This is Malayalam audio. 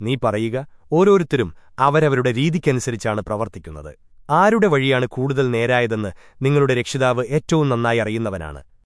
നീ പറയുക ഓരോരുത്തരും അവരവരുടെ രീതിക്കനുസരിച്ചാണ് പ്രവർത്തിക്കുന്നത്. ആരുടെ വഴിയാണ് കൂടുതൽ നേരായതെന്ന് നിങ്ങളുടെ രക്ഷിതാവ് ഏറ്റവും നന്നായി അറിയുന്നവനാണ്.